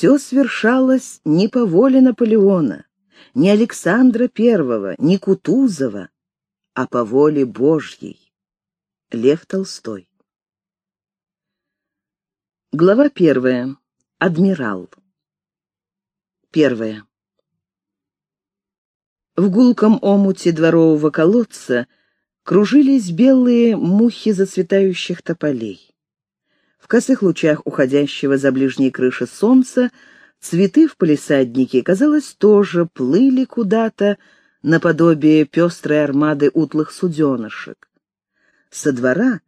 все свершалось не по воле Наполеона, не Александра I, не Кутузова, а по воле Божьей. Лев Толстой. Глава первая. Адмирал. Первая. В гулком омуте дворового колодца кружились белые мухи зацветающих тополей. В косых лучах уходящего за ближней крыши солнца цветы в палисаднике, казалось, тоже плыли куда-то наподобие пестрой армады утлых суденышек. Со двора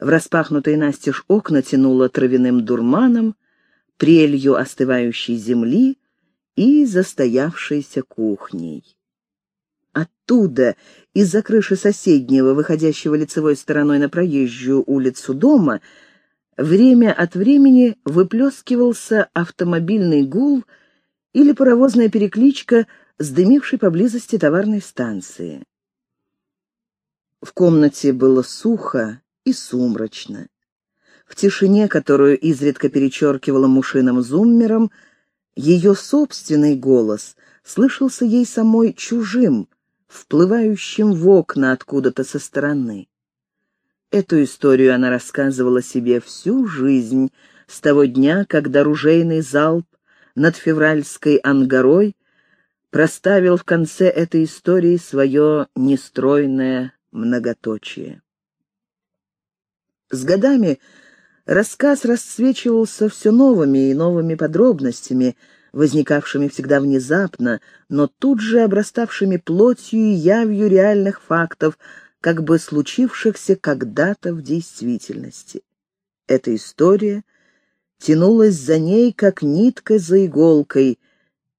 в распахнутые настежь окна тянуло травяным дурманом, прелью остывающей земли и застоявшейся кухней. Оттуда, из-за крыши соседнего, выходящего лицевой стороной на проезжую улицу дома, время от времени выплескивался автомобильный гул или паровозная перекличка с дымившей поблизости товарной станции. В комнате было сухо и сумрачно. В тишине, которую изредка перечеркивала мушиным зуммером, ее собственный голос слышался ей самой чужим, вплывающим в окна откуда-то со стороны. Эту историю она рассказывала себе всю жизнь, с того дня, когда ружейный залп над февральской ангарой проставил в конце этой истории свое нестройное многоточие. С годами рассказ расцвечивался все новыми и новыми подробностями, возникавшими всегда внезапно, но тут же обраставшими плотью и явью реальных фактов, как бы случившихся когда-то в действительности. Эта история тянулась за ней, как нитка за иголкой,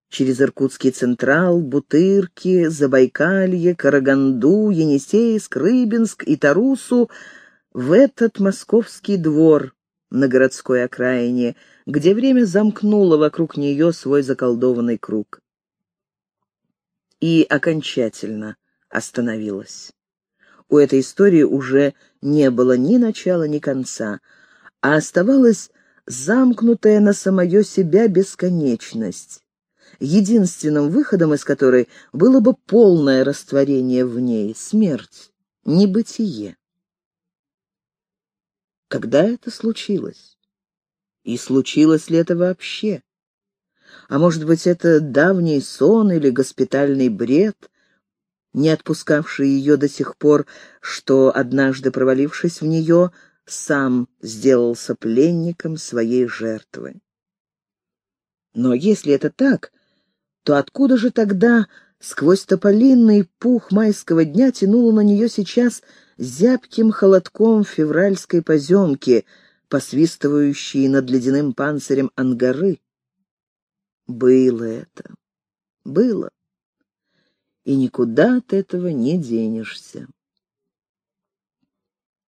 через Иркутский Централ, Бутырки, Забайкалье, Караганду, Енисейск, Рыбинск и Тарусу в этот московский двор на городской окраине, где время замкнуло вокруг нее свой заколдованный круг. И окончательно остановилось. У этой истории уже не было ни начала, ни конца, а оставалась замкнутая на самое себя бесконечность единственным выходом из которой было бы полное растворение в ней, смерть, небытие. Когда это случилось? И случилось ли это вообще? А может быть, это давний сон или госпитальный бред, не отпускавший ее до сих пор, что, однажды провалившись в нее, сам сделался пленником своей жертвы. Но если это так, то откуда же тогда сквозь тополинный пух майского дня тянуло на нее сейчас зябким холодком февральской поземки, посвистывающей над ледяным панцирем ангары? Было это. Было. И никуда от этого не денешься.